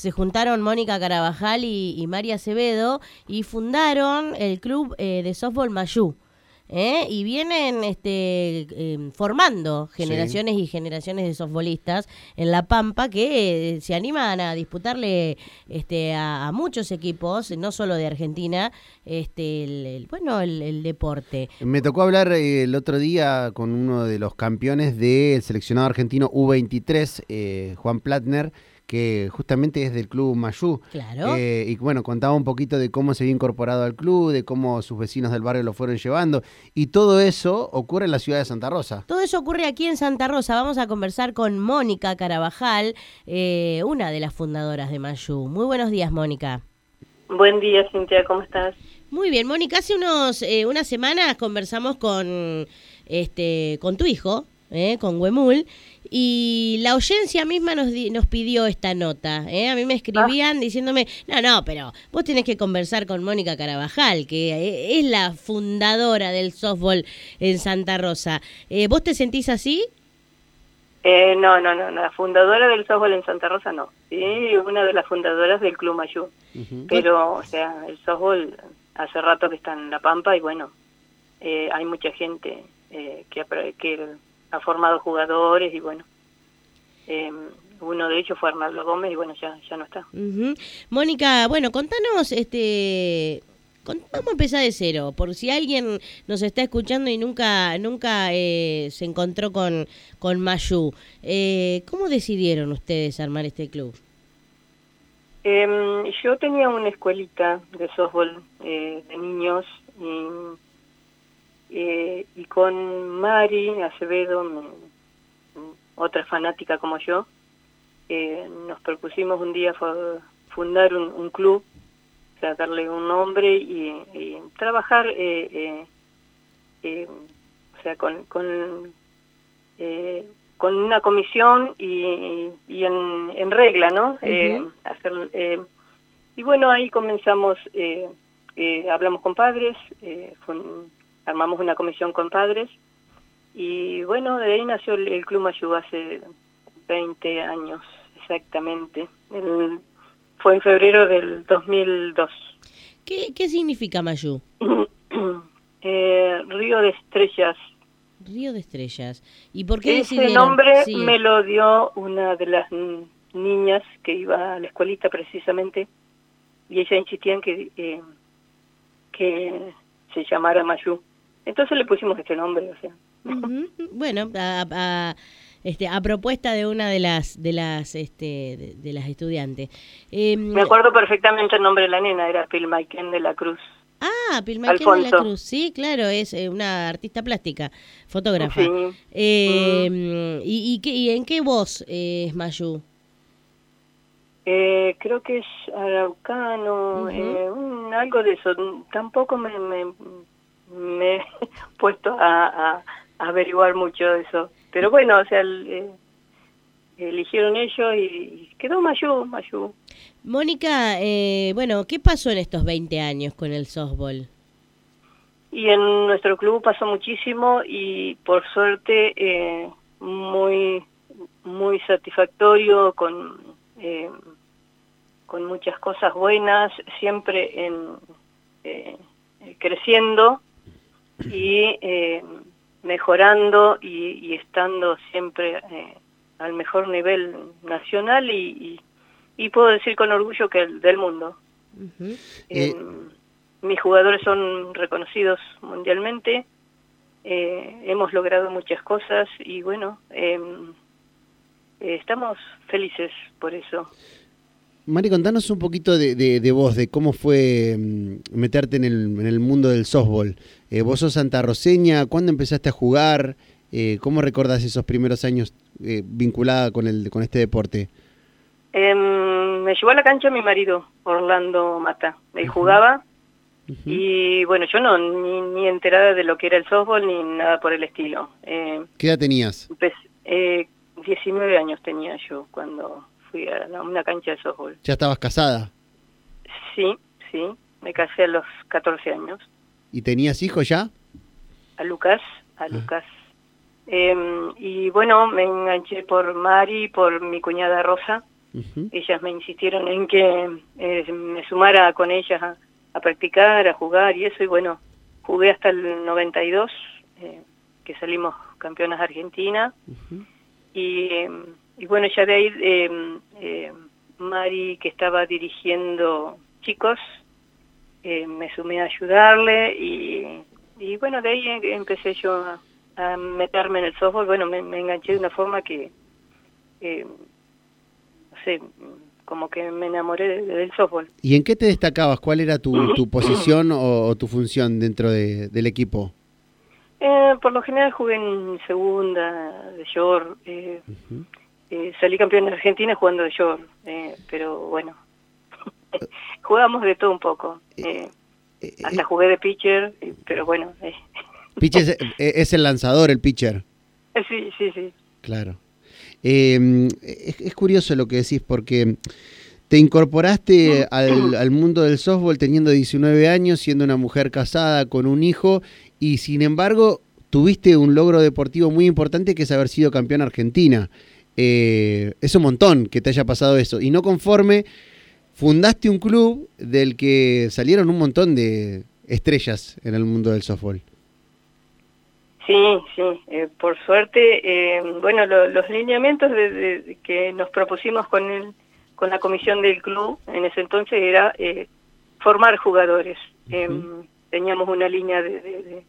se juntaron Mónica Carabajal y, y María Acevedo y fundaron el club eh, de softball Mayú. ¿eh? y vienen este, em, formando generaciones y generaciones de softbolistas en La Pampa que eh, se animan a disputarle este, a, muchos equipos, no solo de Argentina, este, el, bueno, el, deporte. Me tocó hablar eh, el otro día con uno de los campeones del seleccionado argentino U23, Juan Platner, que justamente es del club Mayú. Claro. Eh, y bueno, contaba un poquito de cómo se había incorporado al club, de cómo sus vecinos del barrio lo fueron llevando. Y todo eso ocurre en la ciudad de Santa Rosa. Todo eso ocurre aquí en Santa Rosa. Vamos a conversar con Mónica Carabajal, eh, una de las fundadoras de Mayú. Muy buenos días, Mónica. Buen día, Cintia, ¿cómo estás? Muy bien, Mónica. Hace unos, eh, unas semanas conversamos con, este, con tu hijo, eh, con Huemul, y la oyencia misma nos, nos pidió esta nota. ¿eh? A mí me escribían ah. diciéndome, no, no, pero vos tenés que conversar con Mónica Carabajal, que eh, es la fundadora del softball en Santa Rosa. Eh, ¿Vos te sentís así? Eh, no, no, no, la fundadora del softball en Santa Rosa no. Sí, una de las fundadoras del Club Mayú. Pero, o sea, el softball hace rato que está en La Pampa y bueno, hay mucha gente que, que ha formado jugadores y bueno, eh, uno de ellos fue Arnaldo Gómez y bueno, ya, ya no está. Mónica, bueno, contanos, este, vamos a empezar de cero, por si alguien nos está escuchando y nunca nunca eh, se encontró con, con Mayú, eh, ¿cómo decidieron ustedes armar este club? Em, yo tenía una escuelita de softball de niños y eh, y con Mari Acevedo, otra fanática como yo, eh, nos propusimos un día fundar un, club, o sea, darle un nombre y, trabajar, eh, o sea, con, con, con una comisión y, y en, regla, ¿no? hacer, y bueno, ahí comenzamos, hablamos con padres, armamos una comisión con padres y bueno, de ahí nació el, Club Mayú hace 20 años exactamente. fue en febrero del 2002. ¿Qué, qué significa Mayú? eh, Río de Estrellas. Río de Estrellas. ¿Y por qué Ese nombre me lo dio una de las niñas que iba a la escuelita precisamente y ella insistía en que, eh, que se llamara Mayú. Entonces le pusimos este nombre, o sea. Bueno, a, este, a propuesta de una de las de las este, de, las estudiantes. Em, Me acuerdo perfectamente el nombre de la nena, era Pilmaiken de la Cruz. Ah, Pilmaiken de la Cruz, sí, claro, es eh, una artista plástica, fotógrafa. Em, y, y, en qué voz es Mayu? Eh, creo que es araucano, eh, algo de eso. Tampoco me, me he puesto a, averiguar mucho de eso. Pero bueno, o sea, eh, eligieron ellos y quedó Mayú, Mayú. Mónica, eh, bueno, ¿qué pasó en estos 20 años con el softball? Y en nuestro club pasó muchísimo y por suerte eh, muy muy satisfactorio con con muchas cosas buenas siempre en creciendo y eh, mejorando y, estando siempre eh, al mejor nivel nacional y, puedo decir con orgullo que el del mundo. Eh, mis jugadores son reconocidos mundialmente, hemos logrado muchas cosas y bueno, estamos felices por eso. Mari, contanos un poquito de, de, vos, de cómo fue mm, meterte en el, en el mundo del softball. Eh, vos sos santarroseña, ¿cuándo empezaste a jugar? Eh, ¿Cómo recordás esos primeros años eh, vinculada con, el, con este deporte? Em, me llevó a la cancha mi marido, Orlando Mata. Él jugaba y bueno, yo no, ni, ni, enterada de lo que era el softball ni nada por el estilo. ¿Qué edad tenías? Pues, 19 años tenía yo cuando fui a una cancha de softball. ¿Ya estabas casada? Sí, sí, me casé a los 14 años. ¿Y tenías hijos ya? A Lucas, a ah. Lucas. Em, y bueno, me enganché por Mari, por mi cuñada Rosa, ellas me insistieron en que eh, me sumara con ellas a, practicar, a jugar y eso, y bueno, jugué hasta el 92, eh, que salimos campeonas argentinas, y, y, bueno, ya de ahí eh, Mari, que estaba dirigiendo chicos, me sumé a ayudarle y, y bueno, de ahí empecé yo a, a meterme en el softball, bueno, me, enganché de una forma que, eh, no sé, como que me enamoré del softball. ¿Y en qué te destacabas? ¿Cuál era tu, tu posición o, tu función dentro de, del equipo? Eh, por lo general jugué en segunda, de short. Eh, eh salí campeón en Argentina jugando de short, eh, pero bueno, jugamos de todo un poco. hasta jugué de pitcher, pero bueno. Pitcher es, el lanzador, el pitcher. Sí, sí, sí. Claro. Em, es, curioso lo que decís porque te incorporaste al, mundo del softball teniendo 19 años, siendo una mujer casada con un hijo y sin embargo tuviste un logro deportivo muy importante que es haber sido campeón argentina. Eh, es un montón que te haya pasado eso. Y no conforme, fundaste un club del que salieron un montón de estrellas en el mundo del softball. Sí, sí, eh, por suerte, eh, bueno, los lineamientos de, que nos propusimos con el, con la comisión del club en ese entonces era eh, formar jugadores. Em, teníamos una línea de,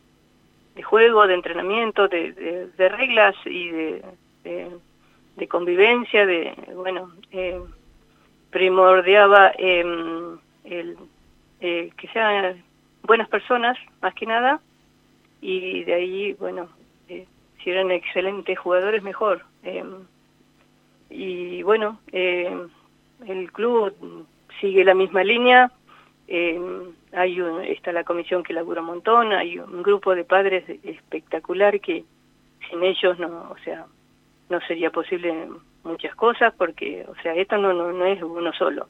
juego, de entrenamiento, de, reglas y de, convivencia, de, bueno, primordiaba em, el, que sean buenas personas, más que nada, y de ahí, bueno, eh, si eran excelentes jugadores, mejor. Eh, y bueno, eh, el club sigue la misma línea, hay está la comisión que labura un montón, hay un grupo de padres espectacular que sin ellos no, o sea, no sería posible muchas cosas porque, o sea, esto no, no, no es uno solo.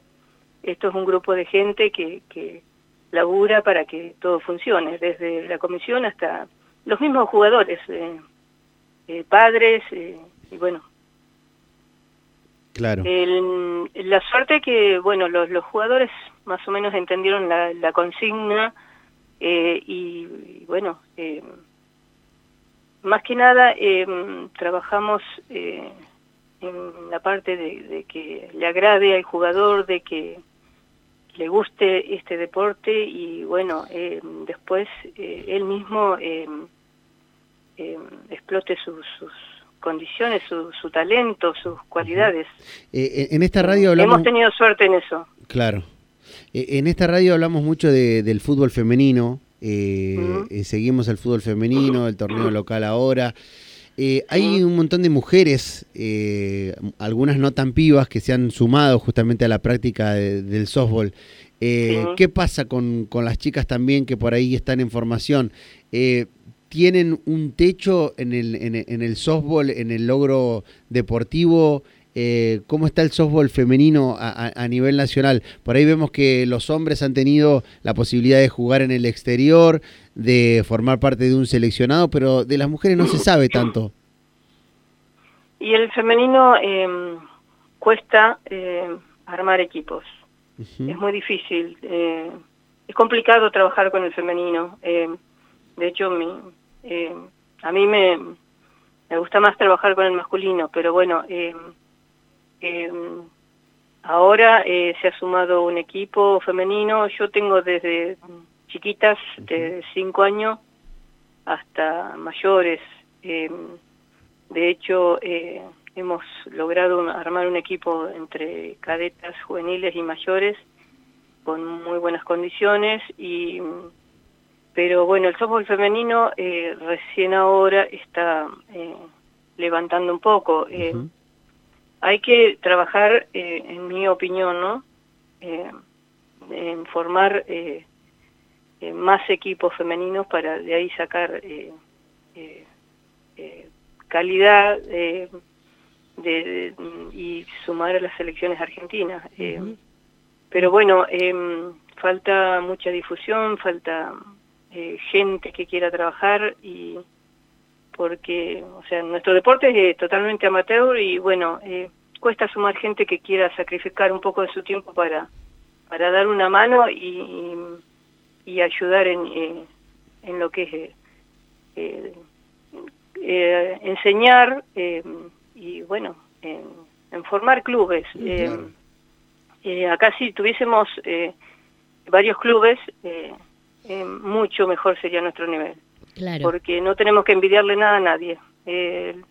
Esto es un grupo de gente que, que labura para que todo funcione, desde la comisión hasta los mismos jugadores, eh, eh, padres, eh, y bueno. Claro. la suerte que, bueno, los, los jugadores más o menos entendieron la, la consigna y, bueno, más que nada trabajamos en la parte de, de que le agrade al jugador, de que le guste este deporte y bueno, eh, después eh, él mismo eh, explote sus, condiciones, su, talento, sus cualidades. en esta radio hablamos... Hemos tenido suerte en eso. Claro. en esta radio hablamos mucho del fútbol femenino, seguimos el fútbol femenino, el torneo local ahora. hay un montón de mujeres, algunas no tan pibas, que se han sumado justamente a la práctica del softball. ¿Qué pasa con, con, las chicas también que por ahí están en formación? tienen un techo en el, en, el softball, en el logro deportivo. Eh, ¿Cómo está el softball femenino a, nivel nacional? Por ahí vemos que los hombres han tenido la posibilidad de jugar en el exterior, de formar parte de un seleccionado, pero de las mujeres no se sabe tanto. Y el femenino em, cuesta em, armar equipos. Es muy difícil. Eh, es complicado trabajar con el femenino. Em, de hecho, mi, eh, a mí me, me gusta más trabajar con el masculino, pero bueno, eh, eh, ahora se ha sumado un equipo femenino. Yo tengo desde chiquitas, de 5 años, hasta mayores. de hecho, hemos logrado armar un equipo entre cadetas juveniles y mayores con muy buenas condiciones y pero bueno, el softball femenino eh, recién ahora está eh, levantando un poco. Eh, hay que trabajar, en mi opinión, ¿no? en formar más equipos femeninos para de ahí sacar calidad de, y sumar a las selecciones argentinas. Pero bueno, falta mucha difusión, falta eh, gente que quiera trabajar y porque, o sea, nuestro deporte es totalmente amateur y bueno, eh, cuesta sumar gente que quiera sacrificar un poco de su tiempo para, para dar una mano y, y ayudar en, eh, en lo que es eh, eh, eh enseñar y bueno, en, formar clubes. acá si tuviésemos varios clubes, mucho mejor sería nuestro nivel. Porque no tenemos que envidiarle nada a nadie.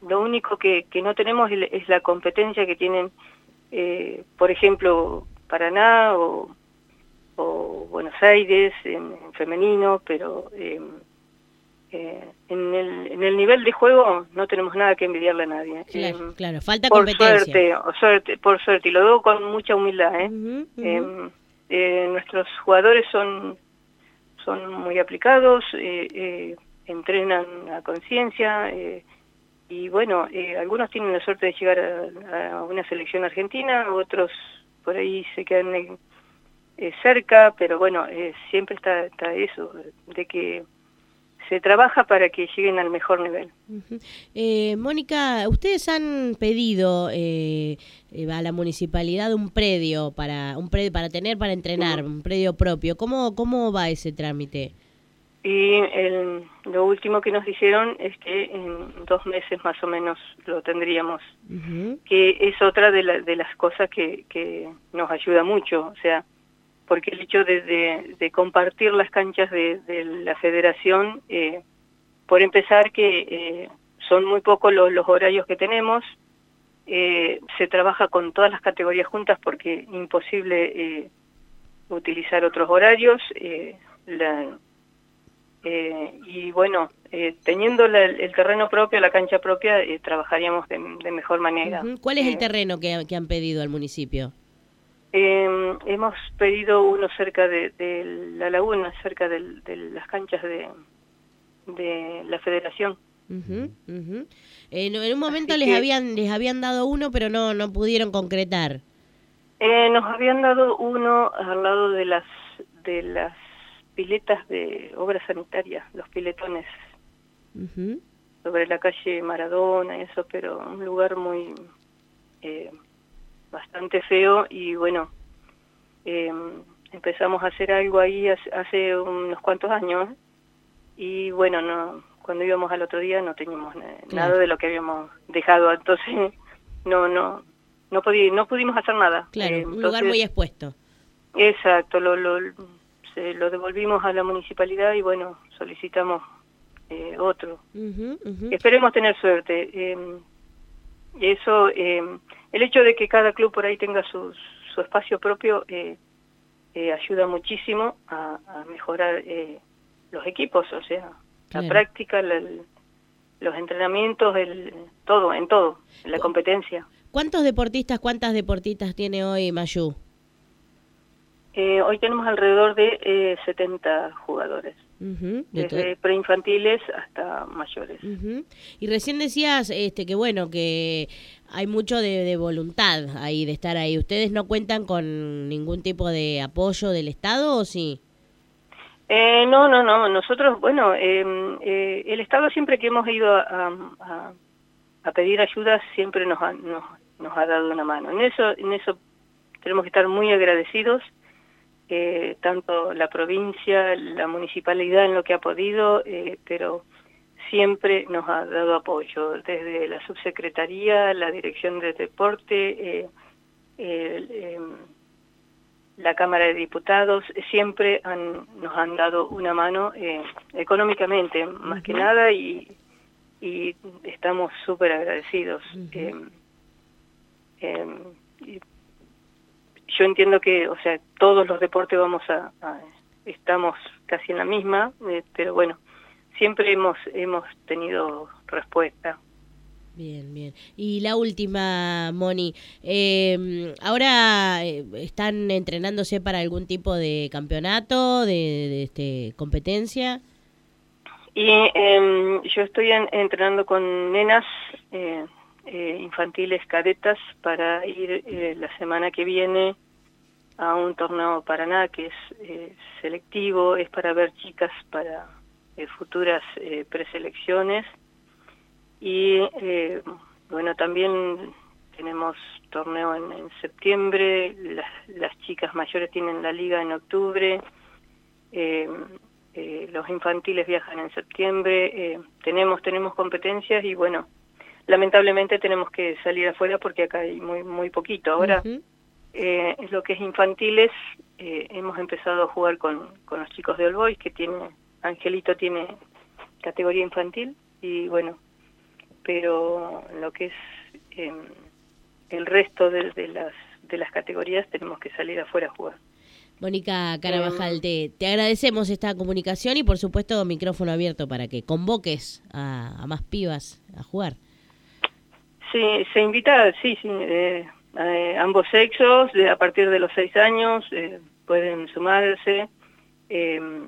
lo único que, que no tenemos es, la competencia que tienen, por ejemplo, Paraná o o Buenos Aires en, femenino, pero em, eh, en, el, en el nivel de juego no tenemos nada que envidiarle a nadie. Claro, em, falta por competencia. Suerte, por suerte, y lo digo con mucha humildad. ¿eh? Eh, nuestros jugadores son, son muy aplicados, eh, entrenan a conciencia, y bueno, algunos tienen la suerte de llegar a, a, una selección argentina, otros por ahí se quedan en, eh, cerca, pero bueno, eh, siempre está, está eso, de que se trabaja para que lleguen al mejor nivel. eh, Mónica, ustedes han pedido eh, a la municipalidad un predio para un predio para tener para entrenar, un predio propio. ¿Cómo cómo va ese trámite? Y el, lo último que nos dijeron es que en dos meses más o menos lo tendríamos, que es otra de, de las cosas que, que nos ayuda mucho, o sea, porque el hecho de, compartir las canchas de, la federación, eh, por empezar que eh, son muy pocos los, horarios que tenemos, eh, se trabaja con todas las categorías juntas porque imposible utilizar otros horarios, y bueno, teniendo el terreno propio, la cancha propia, trabajaríamos de, mejor manera. ¿Cuál es el terreno que, que han pedido al municipio? Eh, hemos pedido uno cerca de, la laguna, cerca de, las canchas de, de la federación. En, un momento les habían les habían dado uno, pero no no pudieron concretar. Eh, nos habían dado uno al lado de las de las piletas de obra sanitaria, los piletones, sobre la calle Maradona y eso, pero un lugar muy eh, bastante feo y bueno, em, empezamos a hacer algo ahí hace, unos cuantos años y bueno, no cuando íbamos al otro día no teníamos nada de lo que habíamos dejado, entonces no no no no pudimos hacer nada. Claro, un lugar muy expuesto. Exacto, lo, lo, se lo devolvimos a la municipalidad y bueno, solicitamos eh, otro. Esperemos tener suerte. Eh, eso eh, el hecho de que cada club por ahí tenga su, su espacio propio eh, eh, ayuda muchísimo a, mejorar eh, los equipos, o sea, la práctica, los entrenamientos, el, todo, en todo, la competencia. ¿Cuántos deportistas, cuántas deportistas tiene hoy Mayú? Hoy tenemos alrededor de 70 jugadores desde preinfantiles hasta mayores. Y recién decías este que bueno, que hay mucho de, voluntad ahí, de estar ahí. ¿Ustedes no cuentan con ningún tipo de apoyo del Estado o sí? Eh, no, no, no. Nosotros, bueno, em, eh, el Estado siempre que hemos ido a, a, pedir ayuda siempre nos ha, nos, nos ha dado una mano. En eso, en eso tenemos que estar muy agradecidos eh, tanto la provincia, la municipalidad en lo que ha podido, eh, pero siempre nos ha dado apoyo, desde la subsecretaría, la dirección de deporte, eh, em, la Cámara de Diputados, siempre han, nos han dado una mano económicamente, más que nada, y, y estamos súper agradecidos. Yo entiendo que, o sea, todos los deportes vamos a, estamos casi en la misma, eh, pero bueno, siempre hemos hemos tenido respuesta. Bien, bien. Y la última, Moni, eh, ¿ahora eh, están entrenándose para algún tipo de campeonato, de, este, competencia? Y em, yo estoy entrenando con nenas eh, eh, infantiles cadetas para ir eh, la semana que viene a un torneo Paraná que es eh, selectivo, es para ver chicas para futuras preselecciones. Y bueno también tenemos torneo en, septiembre, las, chicas mayores tienen la liga en octubre, eh, eh, los infantiles viajan en septiembre, tenemos tenemos competencias y bueno, lamentablemente tenemos que salir afuera porque acá hay muy muy poquito. Ahora, es lo que es infantiles, hemos empezado a jugar con, con los chicos de All Boys, que tiene, Angelito tiene categoría infantil y bueno, pero lo que es eh, el resto de, las, de las categorías tenemos que salir afuera a jugar. Mónica Carabajal, te, te, agradecemos esta comunicación y por supuesto micrófono abierto para que convoques a, más pibas a jugar. Sí, se invita, sí, sí, eh, ambos sexos, de, a partir de los seis años eh, pueden sumarse. Eh,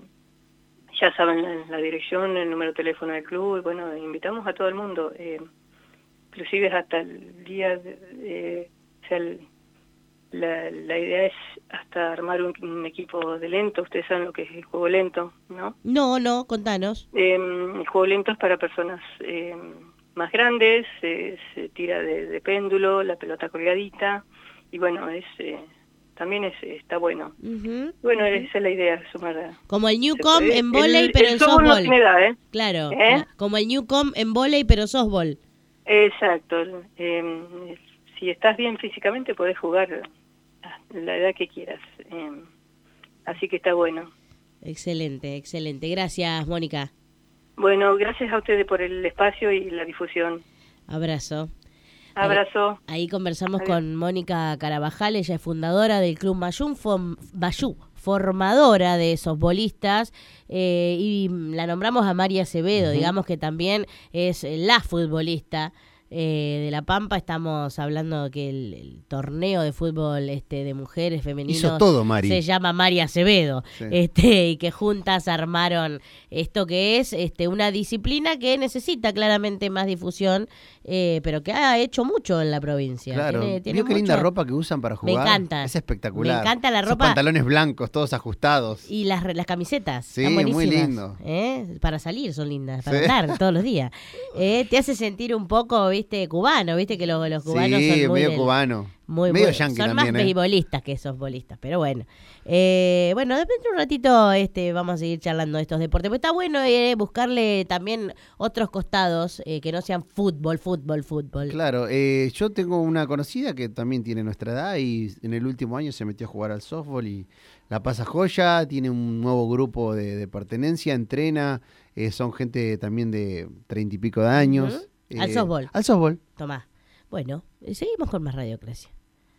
ya saben la, dirección, el número de teléfono del club, y bueno, invitamos a todo el mundo, eh, inclusive hasta el día, de, o sea, la, la, idea es hasta armar un, equipo de lento, ustedes saben lo que es el juego lento, ¿no? No, no, contanos. Eh, el juego lento es para personas eh, más grandes, se tira de, de, péndulo, la pelota colgadita, y bueno, es también es, está bueno. Bueno, esa es la idea, sumar Como el Newcom en volei, pero en softball. ¿eh? Claro, ¿Eh? como el Newcom en volei, pero softball. Exacto. Em, si estás bien físicamente, podés jugar la edad que quieras. Em, así que está bueno. Excelente, excelente. Gracias, Mónica. Bueno, gracias a ustedes por el espacio y la difusión. Abrazo. Abrazo. Ahí, conversamos con Mónica Carabajal, ella es fundadora del Club Mayún, Bayú, formadora de esos bolistas, eh, y la nombramos a María Acevedo, digamos que también es la futbolista eh, de La Pampa estamos hablando que el, torneo de fútbol este de mujeres femeninos se llama María Acevedo este y que juntas armaron esto que es este una disciplina que necesita claramente más difusión eh, pero que ha hecho mucho en la provincia. Claro. Tiene, qué linda ropa que usan para jugar? Me encanta. Es espectacular. Me encanta la ropa. pantalones blancos, todos ajustados. Y las, las camisetas. Sí, muy lindo. ¿eh? Para salir son lindas, para andar todos los días. te hace sentir un poco, viste, cubano, viste que los, los cubanos son muy medio cubano. Muy, medio Son más beisbolistas que esos bolistas, pero bueno. Eh, bueno, dentro de un ratito este, vamos a seguir charlando de estos deportes. Pero está bueno eh, buscarle también otros costados eh, que no sean fútbol, fútbol, fútbol. Claro, eh, yo tengo una conocida que también tiene nuestra edad y en el último año se metió a jugar al softball y la pasa joya, tiene un nuevo grupo de, pertenencia, entrena, son gente también de treinta y pico de años. Al softball. Al softball. Tomás. Bueno, seguimos con más radiocracia.